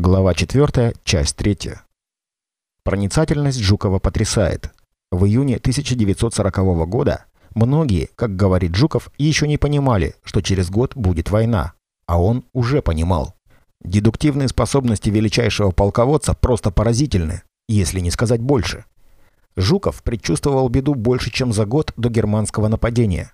Глава 4, часть 3. Проницательность Жукова потрясает. В июне 1940 года многие, как говорит Жуков, еще не понимали, что через год будет война. А он уже понимал. Дедуктивные способности величайшего полководца просто поразительны, если не сказать больше. Жуков предчувствовал беду больше, чем за год до германского нападения.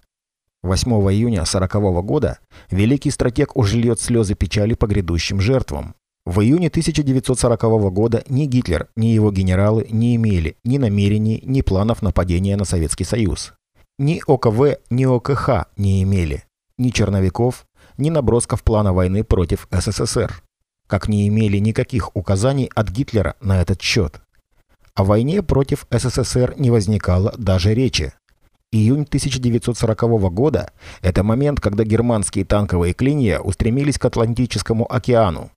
8 июня 1940 года великий стратег уже льет слезы печали по грядущим жертвам. В июне 1940 года ни Гитлер, ни его генералы не имели ни намерений, ни планов нападения на Советский Союз. Ни ОКВ, ни ОКХ не имели. Ни черновиков, ни набросков плана войны против СССР. Как не имели никаких указаний от Гитлера на этот счет. О войне против СССР не возникало даже речи. Июнь 1940 года – это момент, когда германские танковые клинья устремились к Атлантическому океану,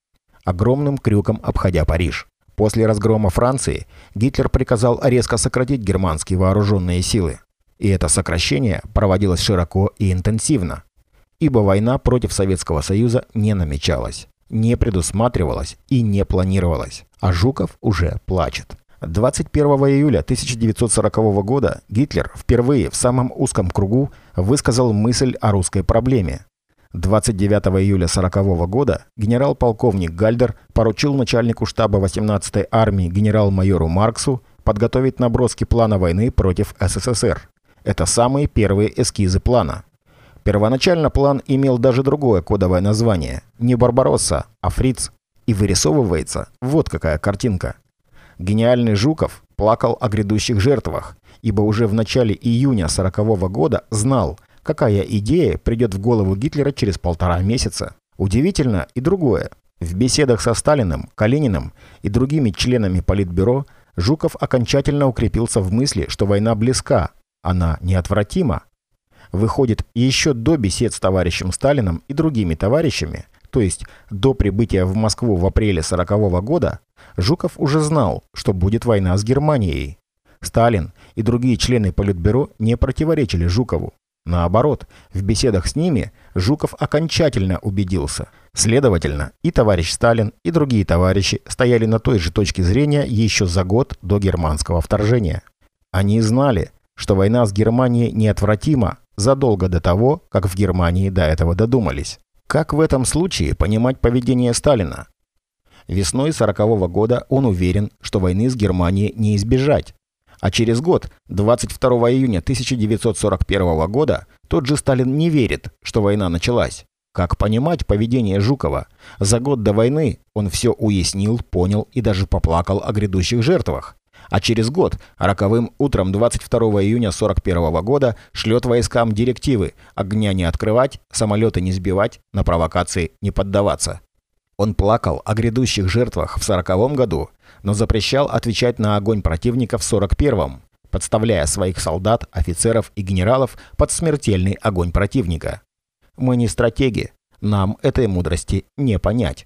огромным крюком обходя Париж. После разгрома Франции Гитлер приказал резко сократить германские вооруженные силы. И это сокращение проводилось широко и интенсивно, ибо война против Советского Союза не намечалась, не предусматривалась и не планировалась. А Жуков уже плачет. 21 июля 1940 года Гитлер впервые в самом узком кругу высказал мысль о русской проблеме, 29 июля 1940 года генерал-полковник Гальдер поручил начальнику штаба 18-й армии генерал-майору Марксу подготовить наброски плана войны против СССР. Это самые первые эскизы плана. Первоначально план имел даже другое кодовое название. Не «Барбаросса», а «Фриц». И вырисовывается вот какая картинка. Гениальный Жуков плакал о грядущих жертвах, ибо уже в начале июня 1940 года знал – какая идея придет в голову Гитлера через полтора месяца. Удивительно и другое. В беседах со Сталиным, Калининым и другими членами Политбюро Жуков окончательно укрепился в мысли, что война близка, она неотвратима. Выходит, еще до бесед с товарищем Сталиным и другими товарищами, то есть до прибытия в Москву в апреле 40 -го года, Жуков уже знал, что будет война с Германией. Сталин и другие члены Политбюро не противоречили Жукову. Наоборот, в беседах с ними Жуков окончательно убедился. Следовательно, и товарищ Сталин, и другие товарищи стояли на той же точке зрения еще за год до германского вторжения. Они знали, что война с Германией неотвратима задолго до того, как в Германии до этого додумались. Как в этом случае понимать поведение Сталина? Весной 40 -го года он уверен, что войны с Германией не избежать, а через год, 22 июня 1941 года, тот же Сталин не верит, что война началась. Как понимать поведение Жукова? За год до войны он все уяснил, понял и даже поплакал о грядущих жертвах. А через год, роковым утром 22 июня 1941 года, шлет войскам директивы огня не открывать, самолеты не сбивать, на провокации не поддаваться. Он плакал о грядущих жертвах в 1940 году, но запрещал отвечать на огонь противника в 41-м, подставляя своих солдат, офицеров и генералов под смертельный огонь противника. Мы не стратеги, нам этой мудрости не понять.